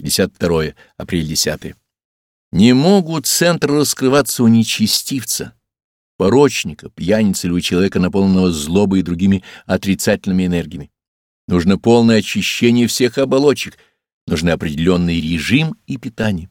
52 апрель 10. Не могут центры раскрываться у нечестивца, порочника, пьяницы или у человека, наполненного злобой и другими отрицательными энергиями. Нужно полное очищение всех оболочек, нужны определенный режим и питание.